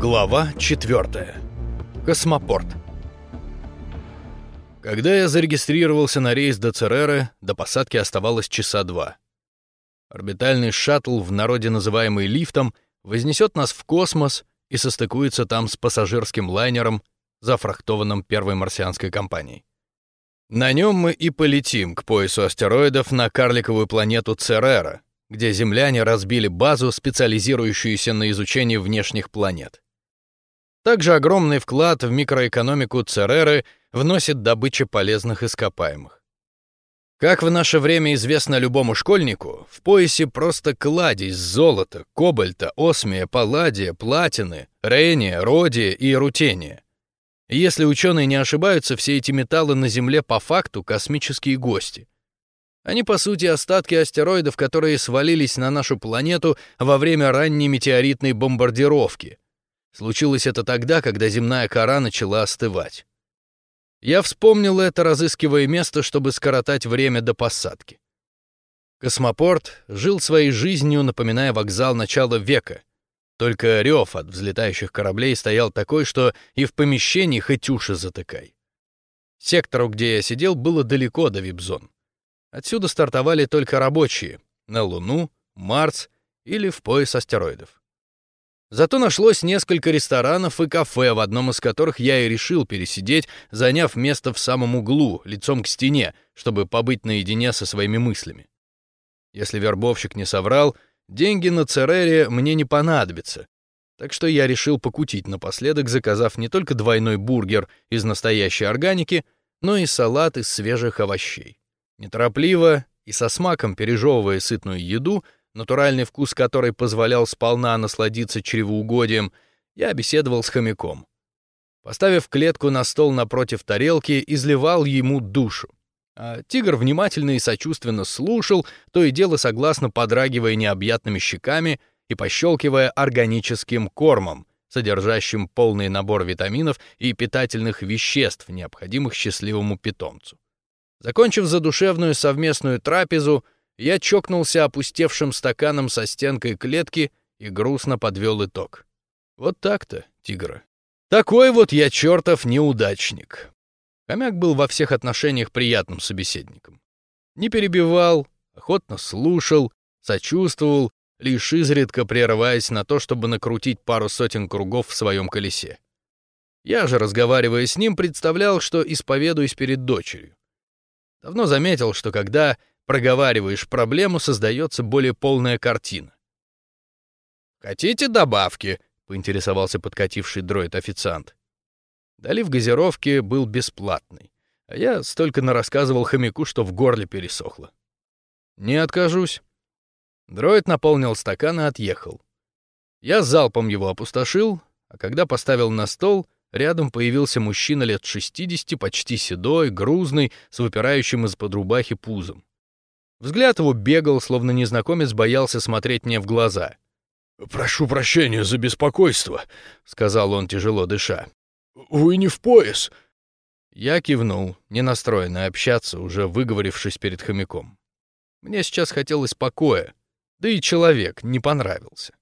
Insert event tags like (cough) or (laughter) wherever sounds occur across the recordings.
Глава 4. Космопорт. Когда я зарегистрировался на рейс до Цереры, до посадки оставалось часа два. Орбитальный шаттл, в народе называемый лифтом, вознесет нас в космос и состыкуется там с пассажирским лайнером, зафрахтованным первой марсианской компанией. На нем мы и полетим к поясу астероидов на карликовую планету Церера, где земляне разбили базу, специализирующуюся на изучении внешних планет. Также огромный вклад в микроэкономику Цереры вносит добыча полезных ископаемых. Как в наше время известно любому школьнику, в поясе просто кладезь золота, кобальта, осмия, палладия, платины, рения, родия и рутения. если ученые не ошибаются, все эти металлы на Земле по факту космические гости. Они, по сути, остатки астероидов, которые свалились на нашу планету во время ранней метеоритной бомбардировки, Случилось это тогда, когда земная кора начала остывать. Я вспомнил это, разыскивая место, чтобы скоротать время до посадки. Космопорт жил своей жизнью, напоминая вокзал начала века. Только рев от взлетающих кораблей стоял такой, что и в помещении хоть уши затыкай. Сектору, где я сидел, было далеко до вип-зон. Отсюда стартовали только рабочие — на Луну, Марс или в пояс астероидов. Зато нашлось несколько ресторанов и кафе, в одном из которых я и решил пересидеть, заняв место в самом углу, лицом к стене, чтобы побыть наедине со своими мыслями. Если вербовщик не соврал, деньги на Церере мне не понадобятся. Так что я решил покутить напоследок, заказав не только двойной бургер из настоящей органики, но и салат из свежих овощей. Неторопливо и со смаком пережевывая сытную еду — натуральный вкус которой позволял сполна насладиться чревоугодием, я беседовал с хомяком. Поставив клетку на стол напротив тарелки, изливал ему душу. А тигр внимательно и сочувственно слушал, то и дело согласно подрагивая необъятными щеками и пощелкивая органическим кормом, содержащим полный набор витаминов и питательных веществ, необходимых счастливому питомцу. Закончив задушевную совместную трапезу, я чокнулся опустевшим стаканом со стенкой клетки и грустно подвел итог. Вот так-то, тигры. Такой вот я чертов неудачник. Хомяк был во всех отношениях приятным собеседником. Не перебивал, охотно слушал, сочувствовал, лишь изредка прерываясь на то, чтобы накрутить пару сотен кругов в своем колесе. Я же, разговаривая с ним, представлял, что исповедуюсь перед дочерью. Давно заметил, что когда проговариваешь проблему, создается более полная картина. «Хотите добавки?» — поинтересовался подкативший дроид-официант. Долив газировки был бесплатный, а я столько нарассказывал хомяку, что в горле пересохло. «Не откажусь». Дроид наполнил стакан и отъехал. Я залпом его опустошил, а когда поставил на стол, рядом появился мужчина лет 60, почти седой, грузный, с выпирающим из-под рубахи пузом. Взгляд его бегал, словно незнакомец боялся смотреть мне в глаза. «Прошу прощения за беспокойство», — сказал он, тяжело дыша. «Вы не в пояс?» Я кивнул, не настроенный общаться, уже выговорившись перед хомяком. Мне сейчас хотелось покоя, да и человек не понравился.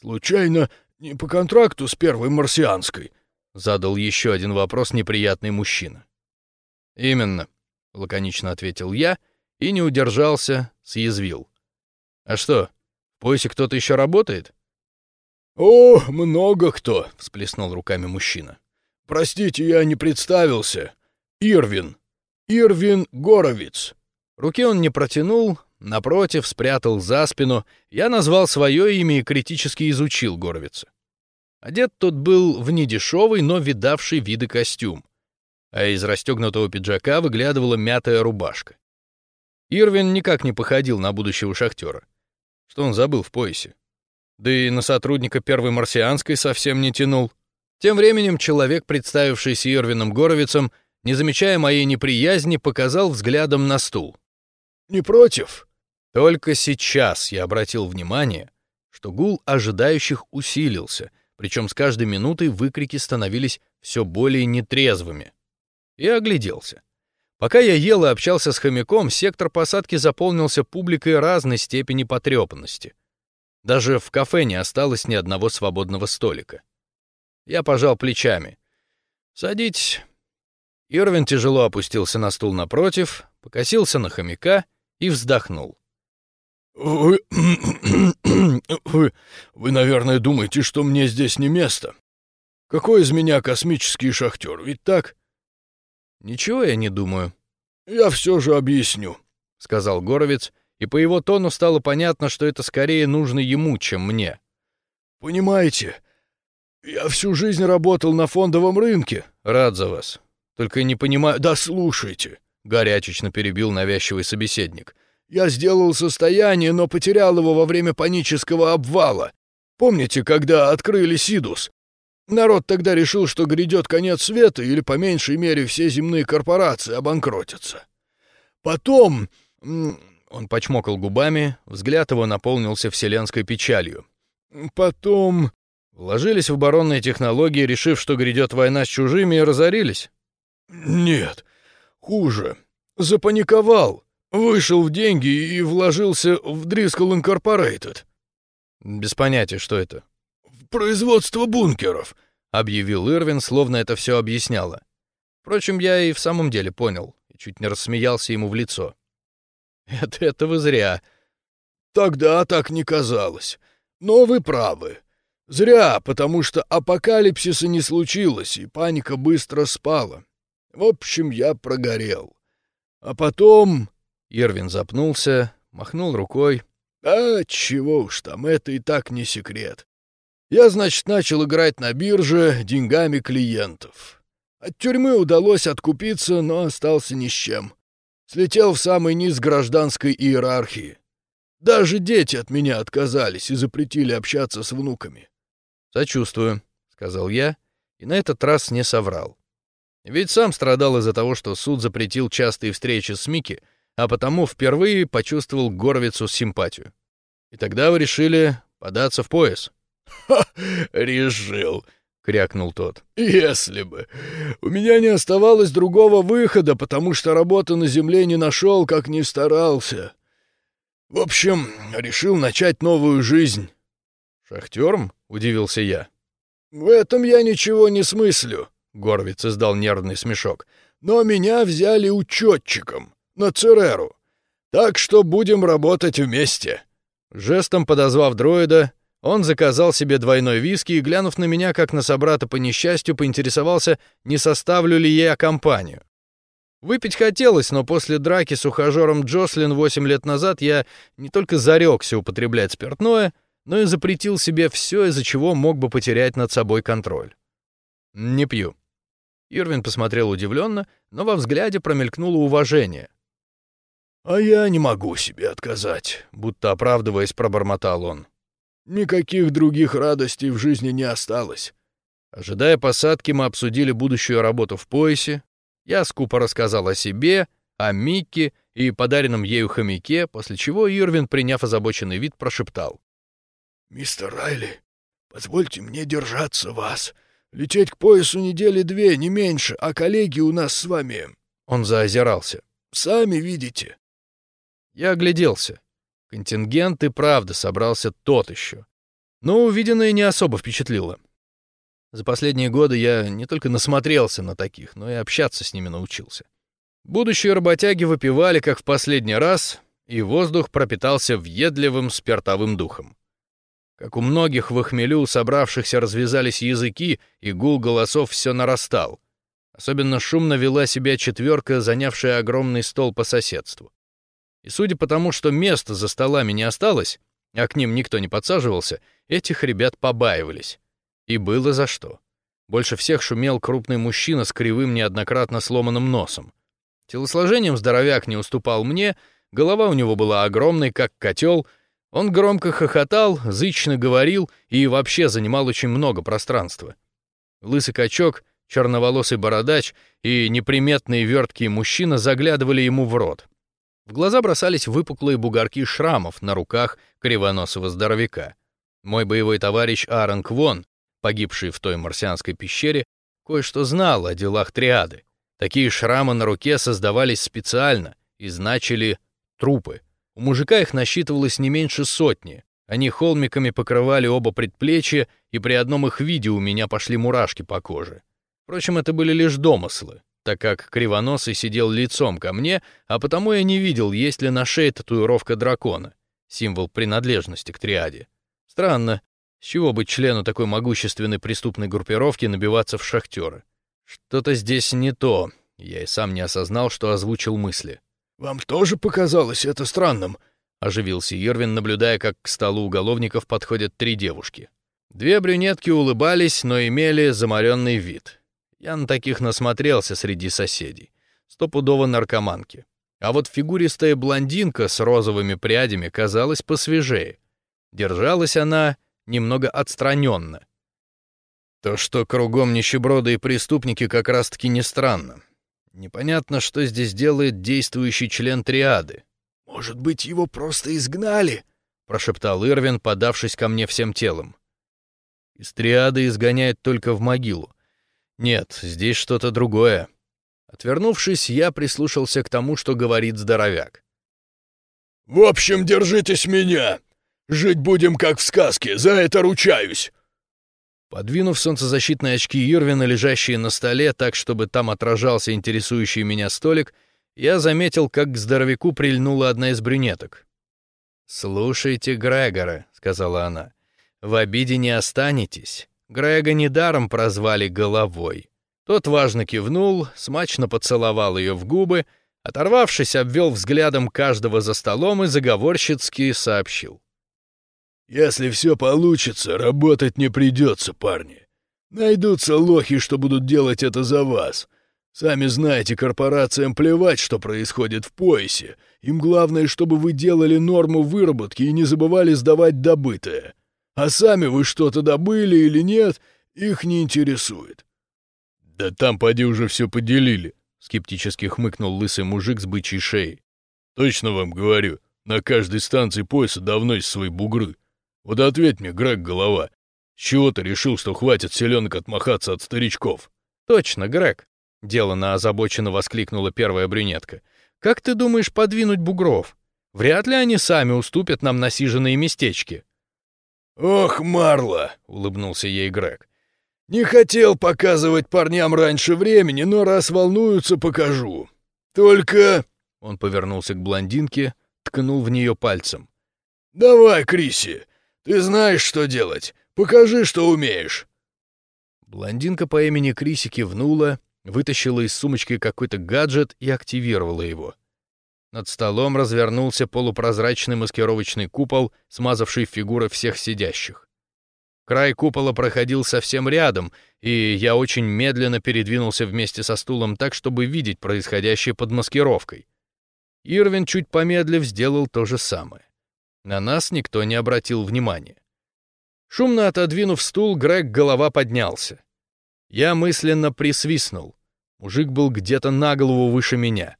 «Случайно не по контракту с первой марсианской?» — задал еще один вопрос неприятный мужчина. «Именно», — лаконично ответил я, — и не удержался, съязвил. «А что, в поясе кто-то еще работает?» «О, много кто!» — всплеснул руками мужчина. «Простите, я не представился. Ирвин. Ирвин Горовиц». Руки он не протянул, напротив, спрятал за спину. Я назвал свое имя и критически изучил Горовица. Одет тот был в недешевый, но видавший виды костюм, а из расстегнутого пиджака выглядывала мятая рубашка. Ирвин никак не походил на будущего шахтера. Что он забыл в поясе? Да и на сотрудника первой марсианской совсем не тянул. Тем временем человек, представившийся Ирвином Горовицем, не замечая моей неприязни, показал взглядом на стул. «Не против?» Только сейчас я обратил внимание, что гул ожидающих усилился, причем с каждой минутой выкрики становились все более нетрезвыми. И огляделся. Пока я ел и общался с хомяком, сектор посадки заполнился публикой разной степени потрепанности. Даже в кафе не осталось ни одного свободного столика. Я пожал плечами. «Садитесь». Ирвин тяжело опустился на стул напротив, покосился на хомяка и вздохнул. «Вы... (coughs) вы... вы, наверное, думаете, что мне здесь не место. Какой из меня космический шахтер, ведь так?» «Ничего я не думаю». «Я все же объясню», — сказал Горовец, и по его тону стало понятно, что это скорее нужно ему, чем мне. «Понимаете, я всю жизнь работал на фондовом рынке». «Рад за вас. Только не понимаю...» «Да слушайте», — горячечно перебил навязчивый собеседник. Я сделал состояние, но потерял его во время панического обвала. Помните, когда открыли Сидус? Народ тогда решил, что грядет конец света, или, по меньшей мере, все земные корпорации обанкротятся. Потом... Он почмокал губами, взгляд его наполнился вселенской печалью. Потом... Вложились в оборонные технологии, решив, что грядет война с чужими, и разорились? Нет, хуже. Запаниковал. Вышел в деньги и вложился в Driscoll Incorporated. Без понятия, что это. Производство бункеров, объявил Ирвин, словно это все объясняло. Впрочем, я и в самом деле понял, и чуть не рассмеялся ему в лицо. Это это вы зря. Тогда так не казалось. Но вы правы. Зря, потому что апокалипсиса не случилось, и паника быстро спала. В общем, я прогорел. А потом Ирвин запнулся, махнул рукой. «А чего уж там, это и так не секрет. Я, значит, начал играть на бирже деньгами клиентов. От тюрьмы удалось откупиться, но остался ни с чем. Слетел в самый низ гражданской иерархии. Даже дети от меня отказались и запретили общаться с внуками. «Сочувствую», — сказал я, и на этот раз не соврал. Ведь сам страдал из-за того, что суд запретил частые встречи с Микки, а потому впервые почувствовал Горовицу симпатию. И тогда вы решили податься в пояс. «Ха, (laughs) решил», — крякнул тот. «Если бы. У меня не оставалось другого выхода, потому что работы на земле не нашел, как ни старался. В общем, решил начать новую жизнь». «Шахтером?» — удивился я. «В этом я ничего не смыслю», — Горвиц издал нервный смешок. «Но меня взяли учетчиком на Цереру. Так что будем работать вместе». Жестом подозвав дроида, он заказал себе двойной виски и, глянув на меня, как на собрата по несчастью, поинтересовался, не составлю ли я компанию. Выпить хотелось, но после драки с ухажером Джослин восемь лет назад я не только зарекся употреблять спиртное, но и запретил себе все, из-за чего мог бы потерять над собой контроль. «Не пью». Ирвин посмотрел удивленно, но во взгляде промелькнуло уважение. «А я не могу себе отказать», — будто оправдываясь, пробормотал он. «Никаких других радостей в жизни не осталось». Ожидая посадки, мы обсудили будущую работу в поясе. Я скупо рассказал о себе, о Микке и подаренном ею хомяке, после чего Ирвин, приняв озабоченный вид, прошептал. «Мистер Райли, позвольте мне держаться вас. Лететь к поясу недели две, не меньше, а коллеги у нас с вами...» Он заозирался. «Сами видите. Я огляделся. Контингент и правда собрался тот еще. Но увиденное не особо впечатлило. За последние годы я не только насмотрелся на таких, но и общаться с ними научился. Будущие работяги выпивали, как в последний раз, и воздух пропитался въедливым спиртовым духом. Как у многих в хмелю собравшихся развязались языки, и гул голосов все нарастал. Особенно шумно вела себя четверка, занявшая огромный стол по соседству. И судя по тому, что места за столами не осталось, а к ним никто не подсаживался, этих ребят побаивались. И было за что. Больше всех шумел крупный мужчина с кривым неоднократно сломанным носом. Телосложением здоровяк не уступал мне, голова у него была огромной, как котел, он громко хохотал, зычно говорил и вообще занимал очень много пространства. Лысый качок, черноволосый бородач и неприметный верткий мужчина заглядывали ему в рот. В глаза бросались выпуклые бугорки шрамов на руках кривоносого здоровяка. Мой боевой товарищ Аарон Квон, погибший в той марсианской пещере, кое-что знал о делах триады. Такие шрамы на руке создавались специально и значили трупы. У мужика их насчитывалось не меньше сотни, Они холмиками покрывали оба предплечья, и при одном их виде у меня пошли мурашки по коже. Впрочем, это были лишь домыслы, так как Кривоносый сидел лицом ко мне, а потому я не видел, есть ли на шее татуировка дракона, символ принадлежности к триаде. Странно, с чего бы члену такой могущественной преступной группировки набиваться в шахтеры? Что-то здесь не то, я и сам не осознал, что озвучил мысли. «Вам тоже показалось это странным?» — оживился Ирвин, наблюдая, как к столу уголовников подходят три девушки. Две брюнетки улыбались, но имели заморенный вид. Я на таких насмотрелся среди соседей. Стопудово наркоманки. А вот фигуристая блондинка с розовыми прядями казалась посвежее. Держалась она немного отстраненно. То, что кругом нищеброды и преступники, как раз-таки не странно. Непонятно, что здесь делает действующий член триады. «Может быть, его просто изгнали?» — прошептал Ирвин, подавшись ко мне всем телом. Из триады изгоняют только в могилу. Нет, здесь что-то другое. Отвернувшись, я прислушался к тому, что говорит здоровяк. «В общем, держитесь меня! Жить будем как в сказке, за это ручаюсь!» Подвинув солнцезащитные очки Ирвина, лежащие на столе так, чтобы там отражался интересующий меня столик, я заметил, как к здоровяку прильнула одна из брюнеток. «Слушайте Грегора», — сказала она, — «в обиде не останетесь. Грега недаром прозвали головой». Тот важно кивнул, смачно поцеловал ее в губы, оторвавшись, обвел взглядом каждого за столом и заговорщицки сообщил. Если все получится, работать не придется, парни. Найдутся лохи, что будут делать это за вас. Сами знаете, корпорациям плевать, что происходит в поясе. Им главное, чтобы вы делали норму выработки и не забывали сдавать добытое. А сами вы что-то добыли или нет, их не интересует. «Да там, поди, уже все поделили», — скептически хмыкнул лысый мужик с бычьей шеей. «Точно вам говорю, на каждой станции пояса давно есть свои бугры. Вот ответь мне, Грег Голова, с чего ты решил, что хватит селенок отмахаться от старичков?» «Точно, Грег», — делано озабоченно воскликнула первая брюнетка. «Как ты думаешь подвинуть бугров? Вряд ли они сами уступят нам насиженные местечки». «Ох, Марла!» — улыбнулся ей Грег. «Не хотел показывать парням раньше времени, но раз волнуются, покажу. Только...» Он повернулся к блондинке, ткнул в нее пальцем. «Давай, Криси, ты знаешь, что делать. Покажи, что умеешь». Блондинка по имени Криси кивнула, вытащила из сумочки какой-то гаджет и активировала его. Над столом развернулся полупрозрачный маскировочный купол, смазавший фигуры всех сидящих. Край купола проходил совсем рядом, и я очень медленно передвинулся вместе со стулом так, чтобы видеть происходящее под маскировкой. Ирвин, чуть помедлив, сделал то же самое. На нас никто не обратил внимания. Шумно отодвинув стул, Грег голова поднялся. Я мысленно присвистнул. Мужик был где-то на голову выше меня.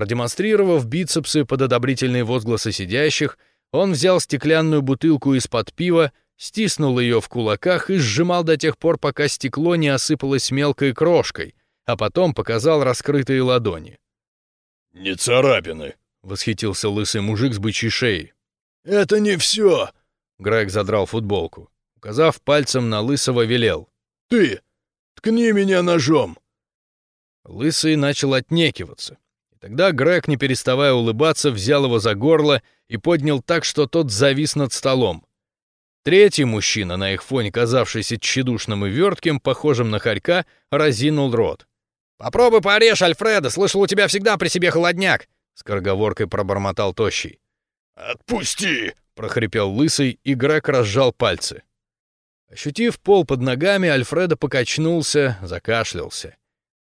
Продемонстрировав бицепсы под одобрительные возгласы сидящих, он взял стеклянную бутылку из-под пива, стиснул ее в кулаках и сжимал до тех пор, пока стекло не осыпалось мелкой крошкой, а потом показал раскрытые ладони. «Не царапины», — восхитился лысый мужик с бычьей шеей. «Это не все!» Грег задрал футболку. Указав пальцем на Лысого, велел. «Ты! Ткни меня ножом!» Лысый начал отнекиваться. Тогда Грег, не переставая улыбаться, взял его за горло и поднял так, что тот завис над столом. Третий мужчина, на их фоне казавшийся тщедушным и вертким, похожим на хорька, разинул рот. «Попробуй порежь, Альфреда, слышал, у тебя всегда при себе холодняк!» — скороговоркой пробормотал Тощий. «Отпусти!» — прохрипел Лысый, и Грег разжал пальцы. Ощутив пол под ногами, Альфредо покачнулся, закашлялся.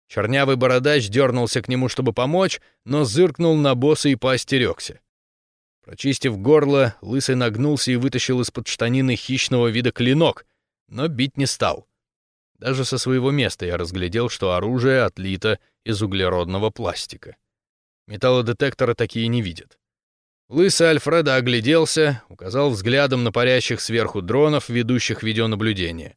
Чернявый бородач дернулся к нему, чтобы помочь, но зыркнул на босса и поостерегся. Прочистив горло, Лысый нагнулся и вытащил из-под штанины хищного вида клинок, но бить не стал. Даже со своего места я разглядел, что оружие отлито из углеродного пластика. Металлодетекторы такие не видят. Лысый Альфреда огляделся, указал взглядом на парящих сверху дронов, ведущих видеонаблюдение.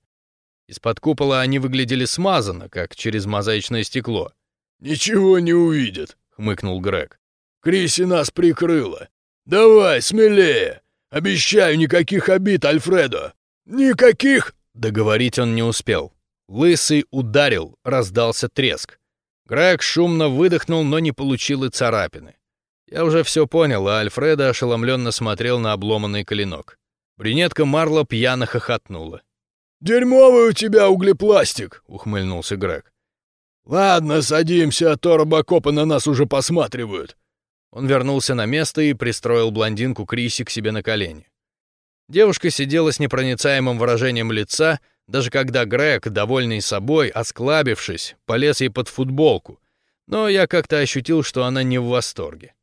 Из-под купола они выглядели смазанно, как через мозаичное стекло. «Ничего не увидят», — хмыкнул Грег. «Криси нас прикрыла. Давай, смелее! Обещаю, никаких обид, Альфредо! Никаких!» Договорить он не успел. Лысый ударил, раздался треск. Грег шумно выдохнул, но не получил и царапины. Я уже все понял, а Альфреда ошеломленно смотрел на обломанный клинок. Брюнетка Марла пьяно хохотнула. «Дерьмовый у тебя углепластик!» — ухмыльнулся Грег. «Ладно, садимся, а то робокопы на нас уже посматривают». Он вернулся на место и пристроил блондинку Криси к себе на колени. Девушка сидела с непроницаемым выражением лица, даже когда Грег, довольный собой, осклабившись, полез ей под футболку, но я как-то ощутил, что она не в восторге.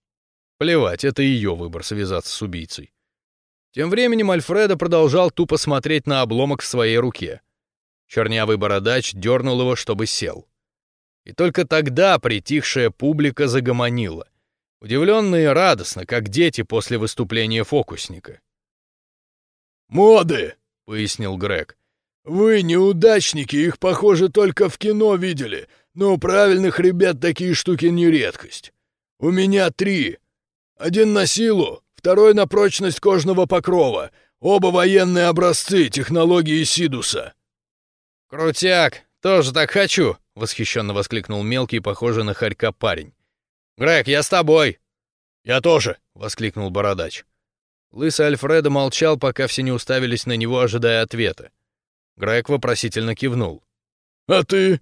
Плевать, это ее выбор связаться с убийцей. Тем временем Альфредо продолжал тупо смотреть на обломок в своей руке. Чернявый бородач дернул его, чтобы сел. И только тогда притихшая публика загомонила. Удивленно и радостно, как дети после выступления фокусника. «Моды!» — пояснил Грег. «Вы, неудачники, их, похоже, только в кино видели, но у правильных ребят такие штуки не редкость. У меня три. Один на силу, второй на прочность кожного покрова. Оба военные образцы технологии Сидуса». «Крутяк! Тоже так хочу!» — восхищенно воскликнул мелкий, похожий на хорька парень. «Грег, я с тобой!» «Я тоже!» — воскликнул бородач. Лысый Альфредо молчал, пока все не уставились на него, ожидая ответа. Грег вопросительно кивнул. «А ты?»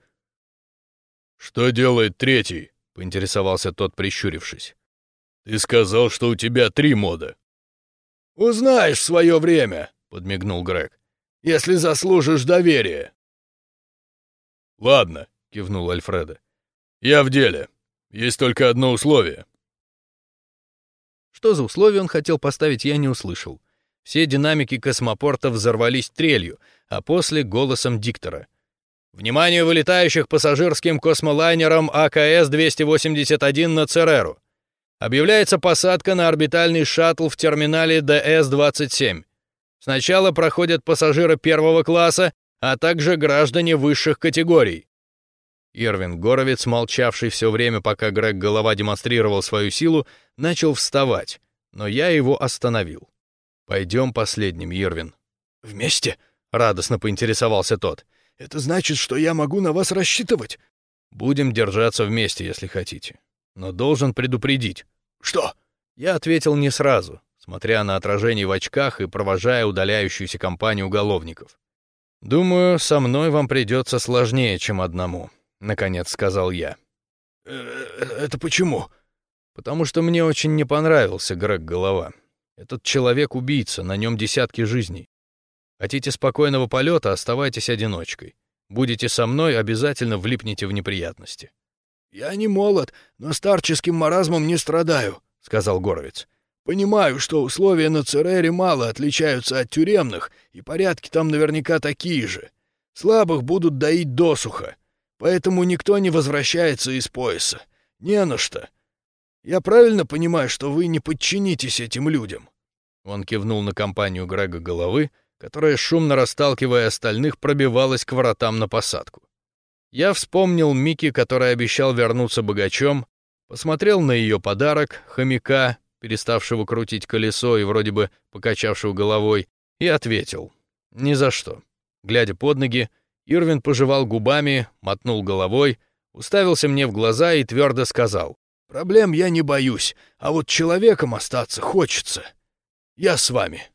«Что делает третий?» — поинтересовался тот, прищурившись. «Ты сказал, что у тебя три мода». «Узнаешь в свое время», — подмигнул Грег, — «если заслужишь доверие». «Ладно», — кивнул Альфредо. «Я в деле. Есть только одно условие». Что за условие он хотел поставить, я не услышал. Все динамики космопорта взорвались трелью, а после — голосом диктора. «Внимание вылетающих пассажирским космолайнером АКС-281 на Цереру. Объявляется посадка на орбитальный шаттл в терминале ДС-27. Сначала проходят пассажиры первого класса, а также граждане высших категорий. Ирвин Горовец, молчавший все время, пока Грег Голова демонстрировал свою силу, начал вставать, но я его остановил. «Пойдем последним, Ирвин». «Вместе?» — радостно поинтересовался тот. «Это значит, что я могу на вас рассчитывать?» «Будем держаться вместе, если хотите. Но должен предупредить». «Что?» Я ответил не сразу, смотря на отражение в очках и провожая удаляющуюся компанию уголовников. «Думаю, со мной вам придется сложнее, чем одному», — наконец сказал я. «Э, «Это почему?» «Потому что мне очень не понравился Грег Голова. Этот человек — убийца, на нем десятки жизней. Хотите спокойного полета — оставайтесь одиночкой. Будете со мной — обязательно влипнете в неприятности». «Я не молод, но старческим маразмом не страдаю», — сказал Горовец. «Понимаю, что условия на Церере мало отличаются от тюремных, и порядки там наверняка такие же. Слабых будут доить досуха, поэтому никто не возвращается из пояса. Не на что. Я правильно понимаю, что вы не подчинитесь этим людям?» Он кивнул на компанию Грега головы, которая, шумно расталкивая остальных, пробивалась к воротам на посадку. Я вспомнил Микки, который обещал вернуться богачом, посмотрел на ее подарок, хомяка, переставшего крутить колесо и вроде бы покачавшего головой, и ответил «Ни за что». Глядя под ноги, Ирвин пожевал губами, мотнул головой, уставился мне в глаза и твердо сказал «Проблем я не боюсь, а вот человеком остаться хочется. Я с вами».